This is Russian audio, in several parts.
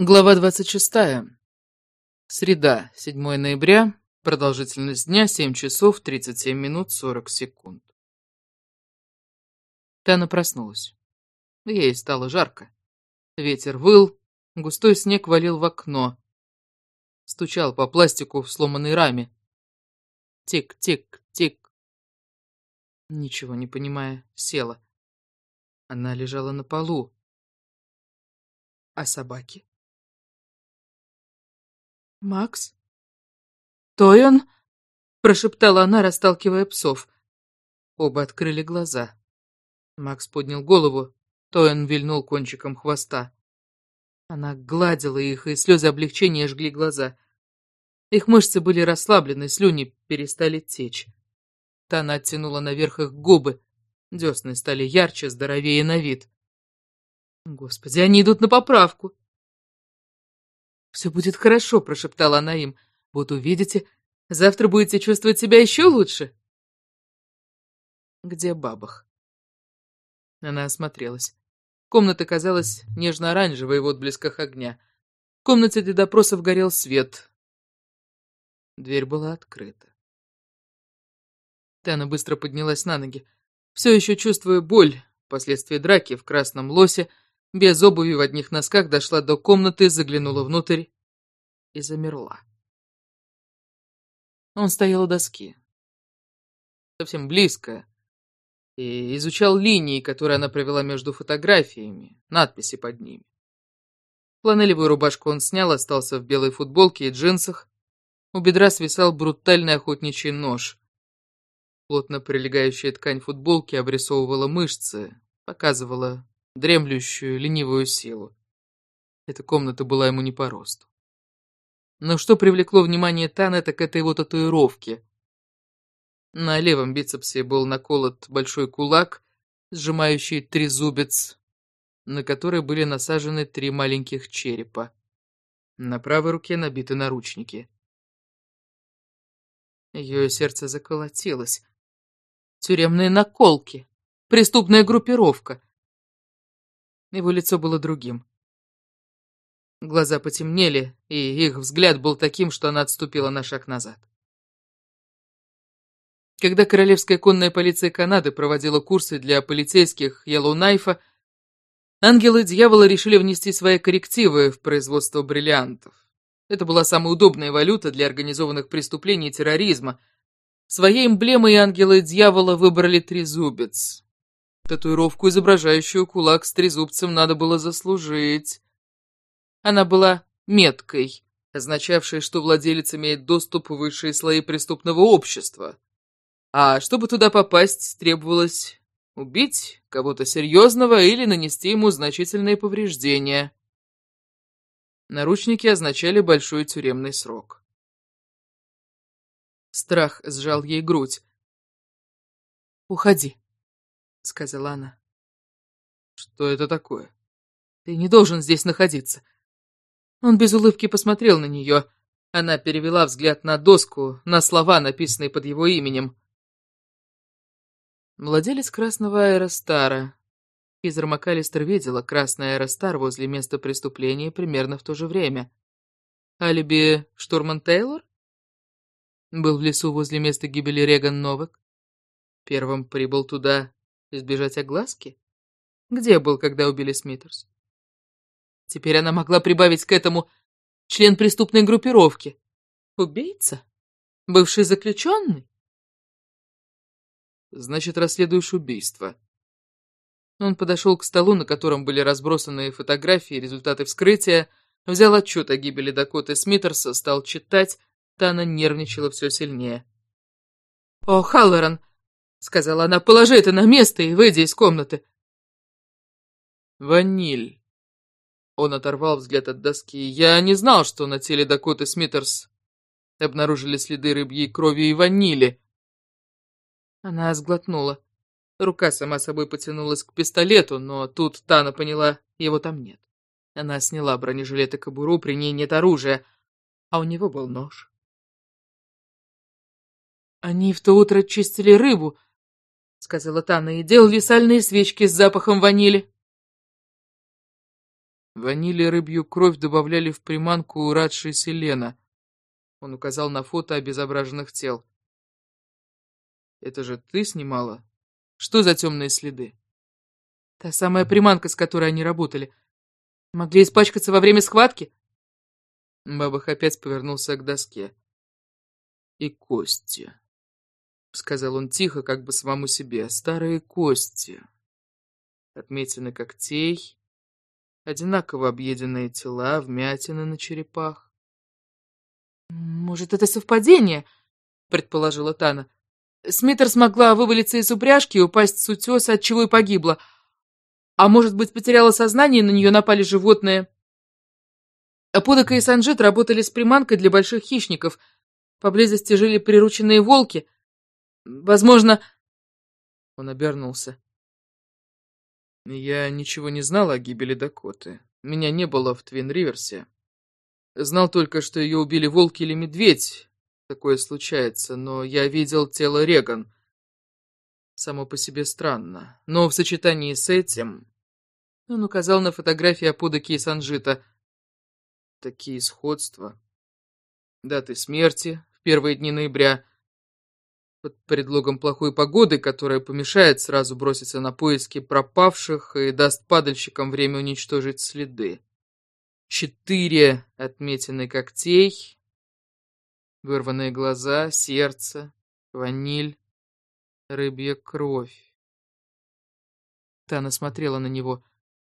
Глава 26. Среда, 7 ноября, продолжительность дня 7 часов 37 минут 40 секунд. Тана проснулась. Ей стало жарко. Ветер выл, густой снег валил в окно. Стучал по пластику в сломанной раме. Тик-тик-тик. Ничего не понимая, села. Она лежала на полу. А собаки? «Макс?» «Тойон?» — прошептала она, расталкивая псов. Оба открыли глаза. Макс поднял голову, Тойон вильнул кончиком хвоста. Она гладила их, и слезы облегчения жгли глаза. Их мышцы были расслаблены, слюни перестали течь. Тана оттянула наверх их губы. Десны стали ярче, здоровее на вид. Господи, они идут на поправку. «Все будет хорошо», — прошептала она им. «Вот увидите, завтра будете чувствовать себя еще лучше». «Где бабах?» Она осмотрелась. Комната казалась нежно-оранжевой в отблесках огня. В комнате для допросов горел свет. Дверь была открыта. Тана быстро поднялась на ноги. Все еще чувствуя боль, последствия драки в красном лосе, без обуви в одних носках дошла до комнаты, заглянула внутрь и замерла. Он стоял у доски, совсем близко, и изучал линии, которые она провела между фотографиями, надписи под ними. Фланелевую рубашку он снял, остался в белой футболке и джинсах. У бедра свисал брутальный охотничий нож. Плотно прилегающая ткань футболки обрисовывала мышцы, показывала дремлющую, ленивую силу. Эта комната была ему не по росту. Но что привлекло внимание Тана, так это его татуировки. На левом бицепсе был наколот большой кулак, сжимающий трезубец, на который были насажены три маленьких черепа. На правой руке набиты наручники. Ее сердце заколотилось. Тюремные наколки. Преступная группировка. Его лицо было другим. Глаза потемнели, и их взгляд был таким, что она отступила на шаг назад. Когда Королевская конная полиция Канады проводила курсы для полицейских Йеллоунайфа, ангелы дьявола решили внести свои коррективы в производство бриллиантов. Это была самая удобная валюта для организованных преступлений и терроризма. Своей эмблемой ангелы дьявола выбрали трезубец. Татуировку, изображающую кулак с трезубцем, надо было заслужить. Она была меткой, означавшей, что владелец имеет доступ в высшие слои преступного общества. А чтобы туда попасть, требовалось убить кого-то серьезного или нанести ему значительные повреждения. Наручники означали большой тюремный срок. Страх сжал ей грудь. «Уходи», — сказала она. «Что это такое?» «Ты не должен здесь находиться». Он без улыбки посмотрел на нее. Она перевела взгляд на доску, на слова, написанные под его именем. Владелец красного аэростара. Физер МакАлистер видела красный аэростар возле места преступления примерно в то же время. Алиби штурман Тейлор? Был в лесу возле места гибели Реган Новак. Первым прибыл туда избежать огласки? Где был, когда убили Смитерс? Теперь она могла прибавить к этому член преступной группировки. Убийца? Бывший заключенный? Значит, расследуешь убийство. Он подошел к столу, на котором были разбросаны фотографии и результаты вскрытия, взял отчет о гибели Дакоты Смитерса, стал читать, Тана нервничала все сильнее. «О, Халлоран!» — сказала она, — «положи это на место и выйди из комнаты». «Ваниль», — он оторвал взгляд от доски, — «я не знал, что на теле Дакоты Смитерс обнаружили следы рыбьей крови и ванили». Она сглотнула. Рука сама собой потянулась к пистолету, но тут Тана поняла, его там нет. Она сняла бронежилет и кобуру, при ней нет оружия, а у него был нож. «Они в то утро чистили рыбу», — сказала Тана, — «и делали сальные свечки с запахом ванили». Ваниль и рыбью кровь добавляли в приманку Радши Селена. Он указал на фото обезображенных тел. «Это же ты снимала? Что за темные следы?» «Та самая приманка, с которой они работали. Могли испачкаться во время схватки?» Бабах опять повернулся к доске. «И кости», — сказал он тихо, как бы самому себе, — «старые кости, отметины когтей, одинаково объеденные тела, вмятины на черепах». «Может, это совпадение?» — предположила Тана. Смитер смогла вывалиться из упряжки и упасть с утеса, отчего и погибла. А может быть, потеряла сознание, и на нее напали животные. Аподока и Санжит работали с приманкой для больших хищников. Поблизости жили прирученные волки. Возможно... Он обернулся. Я ничего не знал о гибели Дакоты. Меня не было в Твин-Риверсе. Знал только, что ее убили волки или медведь. Такое случается, но я видел тело Реган. Само по себе странно. Но в сочетании с этим... Он указал на фотографии Аподаки и Санжита — Такие сходства. Даты смерти в первые дни ноября. Под предлогом плохой погоды, которая помешает сразу броситься на поиски пропавших и даст падальщикам время уничтожить следы. Четыре отметины когтей, вырванные глаза, сердце, ваниль, рыбья кровь. Тана смотрела на него.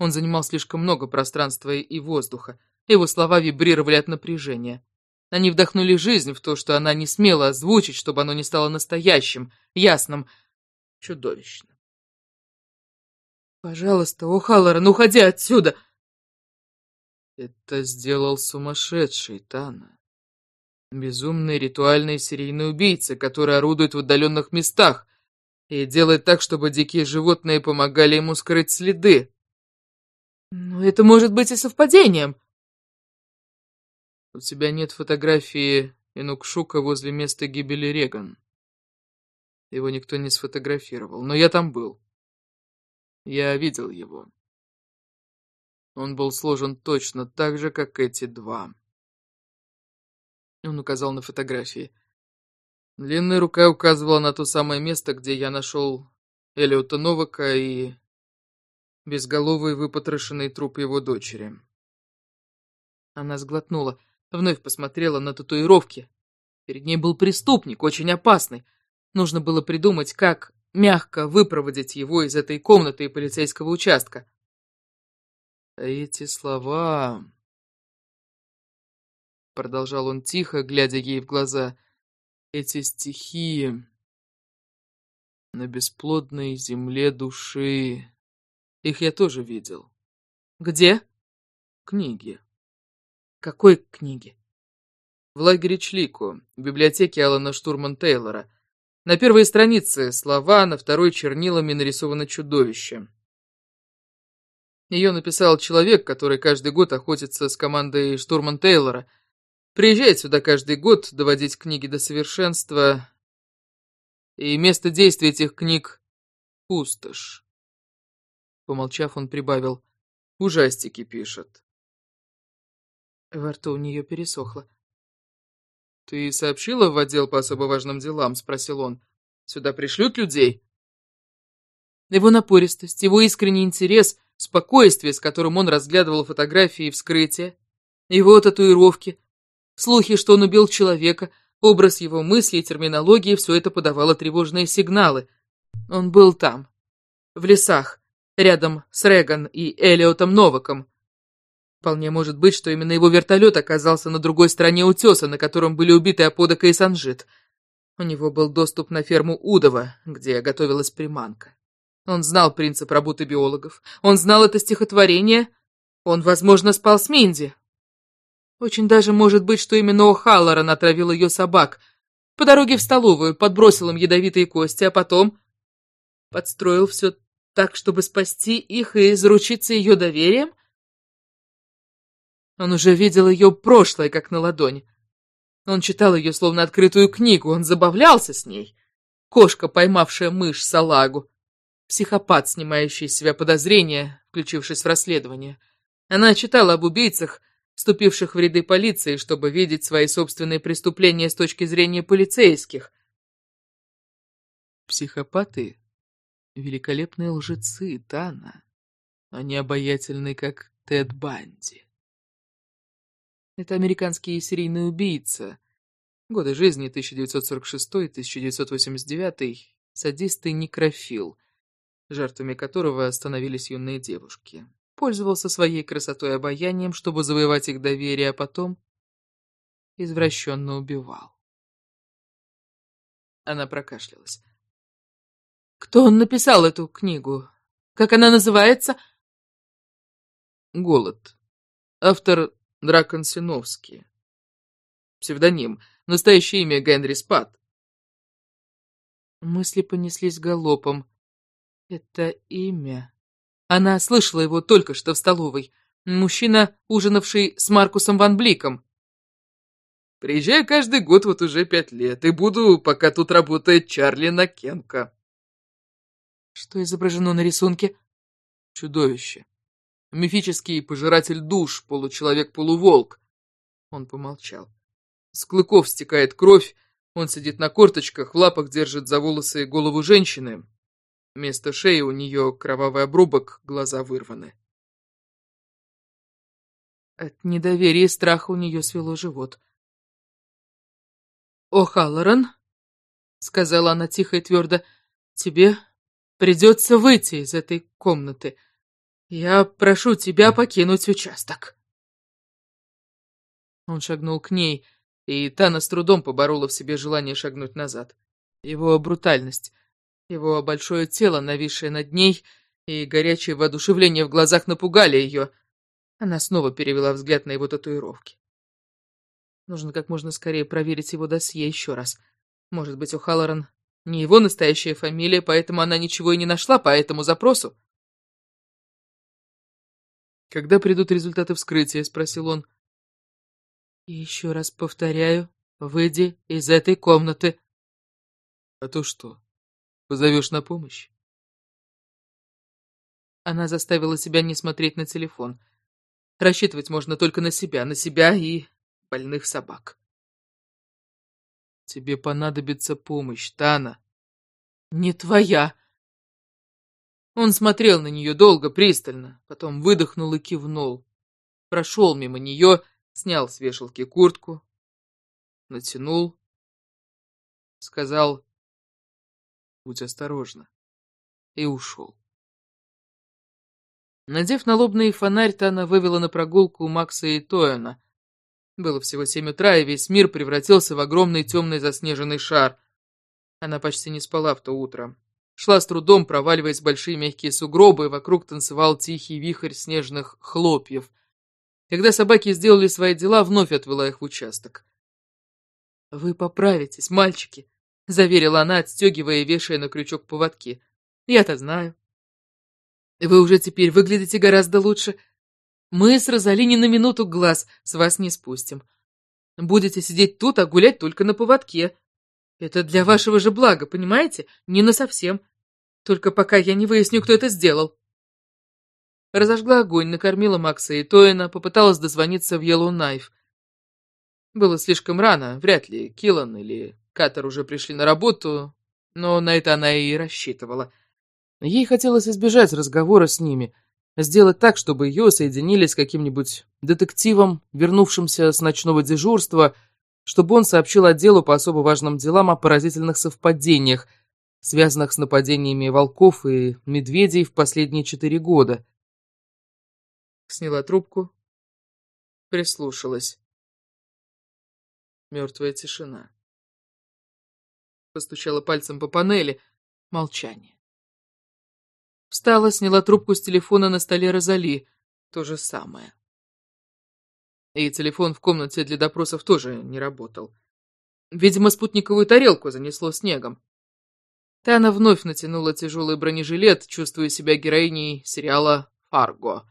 Он занимал слишком много пространства и воздуха. Его слова вибрировали от напряжения. Они вдохнули жизнь в то, что она не смела озвучить, чтобы оно не стало настоящим, ясным, чудовищным. «Пожалуйста, О'Халлоран, уходи отсюда!» Это сделал сумасшедший Тана. Безумный ритуальный серийный убийца, который орудует в отдаленных местах и делает так, чтобы дикие животные помогали ему скрыть следы. Но это может быть и совпадением. У тебя нет фотографии Инукшука возле места гибели Реган. Его никто не сфотографировал, но я там был. Я видел его. Он был сложен точно так же, как эти два. Он указал на фотографии. Длинная рука указывала на то самое место, где я нашел Элиота Новака и безголовый выпотрошенный труп его дочери. Она сглотнула. Вновь посмотрела на татуировки. Перед ней был преступник, очень опасный. Нужно было придумать, как мягко выпроводить его из этой комнаты и полицейского участка. «Эти слова...» Продолжал он тихо, глядя ей в глаза. «Эти стихи на бесплодной земле души. Их я тоже видел». «Где?» «Книги». Какой книги? В лагере Члику, в библиотеке Алана Штурман Тейлора. На первой странице слова, на второй чернилами нарисовано чудовище. Ее написал человек, который каждый год охотится с командой Штурман Тейлора. Приезжает сюда каждый год доводить книги до совершенства. И место действия этих книг — пустошь. Помолчав, он прибавил. Ужастики пишет. Во рту у нее пересохло. «Ты сообщила в отдел по особо важным делам?» — спросил он. «Сюда пришлют людей?» Его напористость, его искренний интерес, спокойствие, с которым он разглядывал фотографии и вскрытия, его татуировки, слухи, что он убил человека, образ его мыслей и терминологии — все это подавало тревожные сигналы. Он был там, в лесах, рядом с Реган и Элиотом Новаком, Вполне может быть, что именно его вертолет оказался на другой стороне утеса, на котором были убиты Аподока и Санжит. У него был доступ на ферму Удова, где готовилась приманка. Он знал принцип работы биологов. Он знал это стихотворение. Он, возможно, спал с Минди. Очень даже может быть, что именно О'Халлоран отравил ее собак. По дороге в столовую подбросил им ядовитые кости, а потом подстроил все так, чтобы спасти их и заручиться ее доверием? Он уже видел ее прошлое, как на ладони. Он читал ее словно открытую книгу, он забавлялся с ней. Кошка, поймавшая мышь салагу. Психопат, снимающий с себя подозрения, включившись в расследование. Она читала об убийцах, вступивших в ряды полиции, чтобы видеть свои собственные преступления с точки зрения полицейских. Психопаты — великолепные лжецы, Тана. Они обаятельны, как Тед Банди. Это американский серийный убийца. Годы жизни 1946-1989, садист и некрофил, жертвами которого становились юные девушки пользовался своей красотой и обаянием, чтобы завоевать их доверие, а потом извращенно убивал. Она прокашлялась. «Кто он написал эту книгу? Как она называется?» «Голод. Автор Дракон Синовский. Псевдоним. Настоящее имя Генри Спад». Мысли понеслись галопом. «Это имя...» Она слышала его только что в столовой. Мужчина, ужинавший с Маркусом Ван Бликом. «Приезжаю каждый год вот уже пять лет, и буду, пока тут работает Чарли Накенко». Что изображено на рисунке? Чудовище. Мифический пожиратель душ, получеловек-полуволк. Он помолчал. С клыков стекает кровь, он сидит на корточках, в лапах держит за волосы голову женщины. Вместо шеи у нее кровавый обрубок, глаза вырваны. От недоверия и страха у нее свело живот. «О, Халлоран», — сказала она тихо и твердо, — «тебе придется выйти из этой комнаты. Я прошу тебя покинуть участок». Он шагнул к ней, и Тана с трудом поборола в себе желание шагнуть назад. Его брутальность, его большое тело, нависшее над ней, и горячее воодушевление в глазах напугали ее. Она снова перевела взгляд на его татуировки. Нужно как можно скорее проверить его досье еще раз. Может быть, у Халлоран не его настоящая фамилия, поэтому она ничего и не нашла по этому запросу. «Когда придут результаты вскрытия?» — спросил он. «Еще раз повторяю, выйди из этой комнаты». «А то что?» Позовешь на помощь?» Она заставила себя не смотреть на телефон. Рассчитывать можно только на себя, на себя и больных собак. «Тебе понадобится помощь, Тана». «Не твоя». Он смотрел на нее долго, пристально, потом выдохнул и кивнул. Прошел мимо нее, снял с вешалки куртку, натянул, сказал будь осторожна. И ушел. Надев налобный фонарь, Тана вывела на прогулку Макса и Тоэна. Было всего семь утра, и весь мир превратился в огромный темный заснеженный шар. Она почти не спала в то утро. Шла с трудом, проваливаясь в большие мягкие сугробы, и вокруг танцевал тихий вихрь снежных хлопьев. Когда собаки сделали свои дела, вновь отвела их в участок. «Вы поправитесь, мальчики», — заверила она, отстегивая и вешая на крючок поводки. «Я-то знаю. Вы уже теперь выглядите гораздо лучше. Мы с Розали ни на минуту глаз с вас не спустим. Будете сидеть тут, а гулять только на поводке. Это для вашего же блага, понимаете? Не на совсем. Только пока я не выясню, кто это сделал». Разожгла огонь, накормила Макса и Тоина, попыталась дозвониться в Yellow Knife. Было слишком рано, вряд ли Киллан или Катер уже пришли на работу, но на это она и рассчитывала. Ей хотелось избежать разговора с ними, сделать так, чтобы ее соединили с каким-нибудь детективом, вернувшимся с ночного дежурства, чтобы он сообщил отделу по особо важным делам о поразительных совпадениях, связанных с нападениями волков и медведей в последние четыре года. Сняла трубку, прислушалась. Мертвая тишина постучала пальцем по панели. Молчание. Встала, сняла трубку с телефона на столе Розали. То же самое. И телефон в комнате для допросов тоже не работал. Видимо, спутниковую тарелку занесло снегом. Тана вновь натянула тяжелый бронежилет, чувствуя себя героиней сериала «Фарго».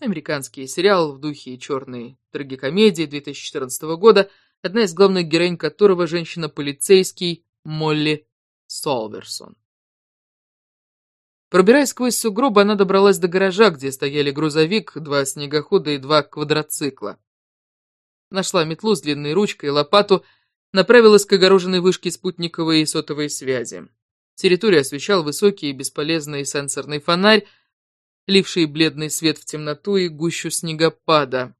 Американский сериал в духе черной трагикомедии 2014 года – одна из главных героинь которого женщина-полицейский Молли Солверсон. Пробираясь сквозь сугробы, она добралась до гаража, где стояли грузовик, два снегохода и два квадроцикла. Нашла метлу с длинной ручкой и лопату, направилась к огороженной вышке спутниковой и сотовой связи. Территорию освещал высокий и бесполезный сенсорный фонарь, ливший бледный свет в темноту и гущу снегопада.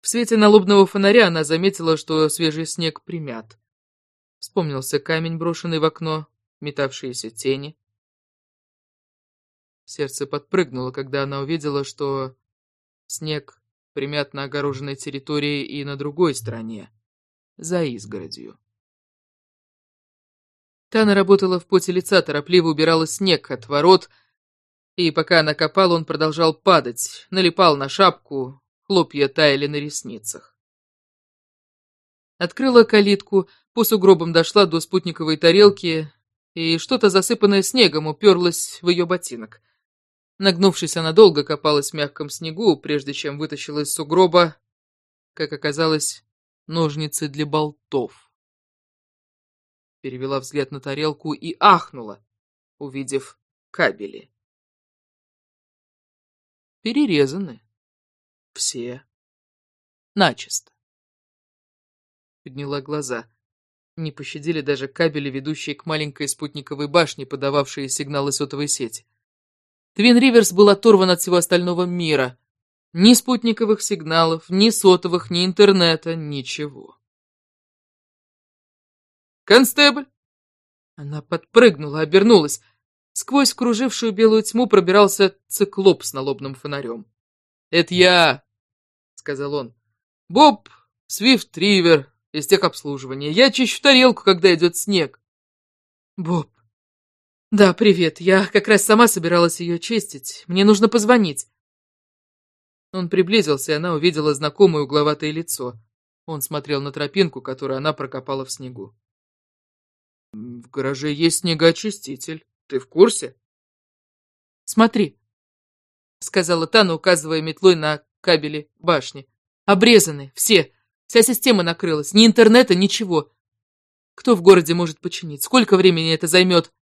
В свете налобного фонаря она заметила, что свежий снег примят. Вспомнился камень, брошенный в окно, метавшиеся тени. Сердце подпрыгнуло, когда она увидела, что снег примят на огороженной территории и на другой стороне, за изгородью. Тана работала в поте лица, торопливо убирала снег от ворот, и пока она копала, он продолжал падать, налипал на шапку, хлопья таяли на ресницах. Открыла калитку, по сугробам дошла до спутниковой тарелки, и что-то засыпанное снегом уперлось в ее ботинок. Нагнувшись, она долго копалась в мягком снегу, прежде чем вытащила из сугроба, как оказалось, ножницы для болтов. Перевела взгляд на тарелку и ахнула, увидев кабели. Перерезаны. Все. Начисто. Подняла глаза. Не пощадили даже кабели, ведущие к маленькой спутниковой башне, подававшие сигналы сотовой сети. Твин Риверс был оторван от всего остального мира. Ни спутниковых сигналов, ни сотовых, ни интернета, ничего. «Констебль!» Она подпрыгнула, обернулась. Сквозь кружившую белую тьму пробирался циклоп с налобным фонарем. «Это я!» — сказал он. «Боб Свифт Ривер из техобслуживания. Я чищу тарелку, когда идет снег». «Боб, «Да, привет. Я как раз сама собиралась ее чистить. Мне нужно позвонить». Он приблизился, и она увидела знакомое угловатое лицо. Он смотрел на тропинку, которую она прокопала в снегу. «В гараже есть снегоочиститель. Ты в курсе?» «Смотри», — сказала Тана, указывая метлой на кабели башни. «Обрезаны, все. Вся система накрылась. Ни интернета, ничего. Кто в городе может починить? Сколько времени это займет?»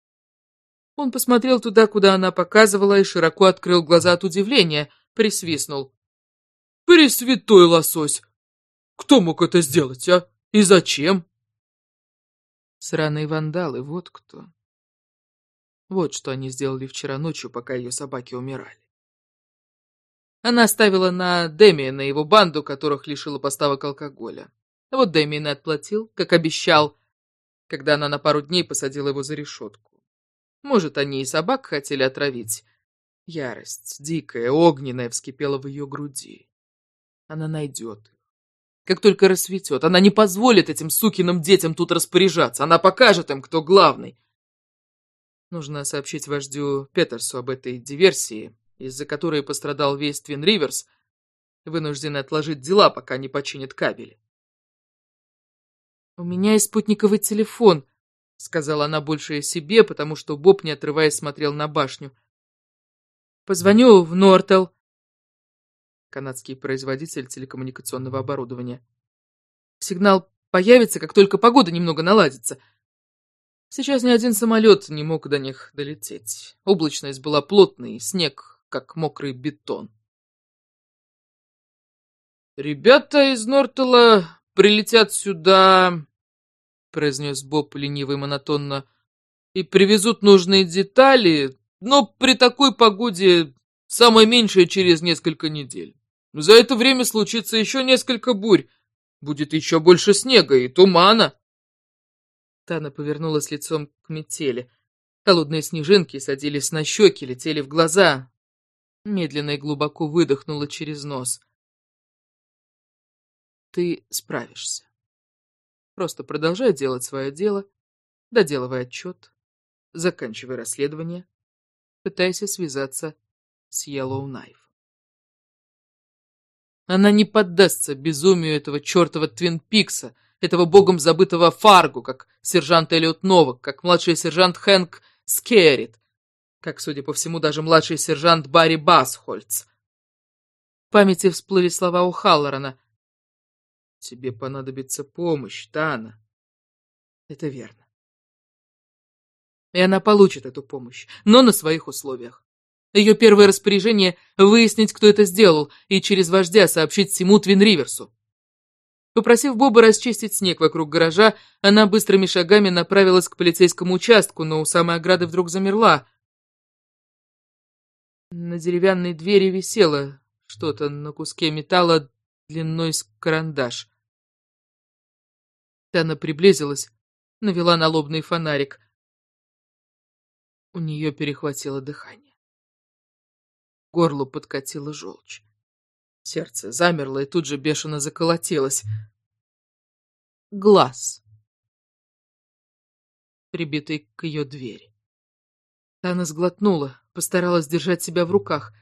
Он посмотрел туда, куда она показывала, и широко открыл глаза от удивления, присвистнул. «Пресвятой лосось! Кто мог это сделать, а? И зачем?» Сраные вандалы, вот кто. Вот что они сделали вчера ночью, пока ее собаки умирали. Она оставила на Дэмиена его банду, которых лишила поставок алкоголя. Вот Дэмиен отплатил, как обещал, когда она на пару дней посадила его за решетку. Может, они и собак хотели отравить. Ярость, дикая, огненная, вскипела в ее груди. Она найдет их. Как только рассветет, она не позволит этим сукиным детям тут распоряжаться. Она покажет им, кто главный. Нужно сообщить вождю Петерсу об этой диверсии, из-за которой пострадал весь Твин Риверс, вынуждены отложить дела, пока не починят кабели. «У меня есть спутниковый телефон», — сказала она больше о себе, потому что Боб, не отрываясь, смотрел на башню. «Позвоню в Нортел», канадский производитель телекоммуникационного оборудования. «Сигнал появится, как только погода немного наладится. Сейчас ни один самолет не мог до них долететь. Облачность была плотной, снег, как мокрый бетон». «Ребята из Нортела прилетят сюда произнес Боб лениво и монотонно, и привезут нужные детали, но при такой погоде самое меньшее через несколько недель. За это время случится еще несколько бурь, будет еще больше снега и тумана. Тана повернулась лицом к метели. Холодные снежинки садились на щеки, летели в глаза. Медленно и глубоко выдохнула через нос. Ты справишься. Просто продолжай делать свое дело, доделывай отчет, заканчивай расследование, пытайся связаться с Yellow Knife. Она не поддастся безумию этого чертова Твин Пикса, этого богом забытого Фарго, как сержант Эллиот Новак, как младший сержант Хэнк Скеррит, как, судя по всему, даже младший сержант Барри Басхольц. В памяти всплыли слова О'Халлорана. Тебе понадобится помощь, Тана. Это верно. И она получит эту помощь, но на своих условиях. Ее первое распоряжение — выяснить, кто это сделал, и через вождя сообщить всему Твин-Риверсу. Попросив Боба расчистить снег вокруг гаража, она быстрыми шагами направилась к полицейскому участку, но у самой ограды вдруг замерла. На деревянной двери висело что-то на куске металла длиной с карандаш. Тана приблизилась, навела налобный фонарик. У нее перехватило дыхание. Горло подкатило желчь. Сердце замерло и тут же бешено заколотилось. Глаз. Прибитый к ее двери. Тана сглотнула, постаралась держать себя в руках.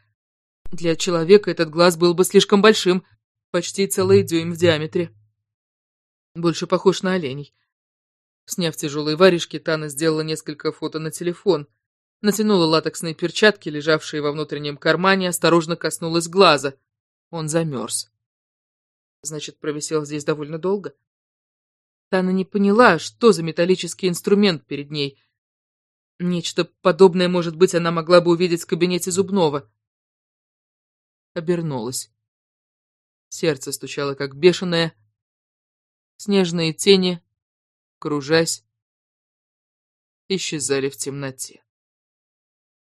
Для человека этот глаз был бы слишком большим, почти целый дюйм в диаметре. Больше похож на оленей. Сняв тяжелые варежки, Тана сделала несколько фото на телефон. Натянула латексные перчатки, лежавшие во внутреннем кармане, осторожно коснулась глаза. Он замерз. Значит, провисел здесь довольно долго. Тана не поняла, что за металлический инструмент перед ней. Нечто подобное, может быть, она могла бы увидеть в кабинете зубного. Обернулась. Сердце стучало, как бешеное. Снежные тени, кружась, исчезали в темноте.